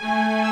Música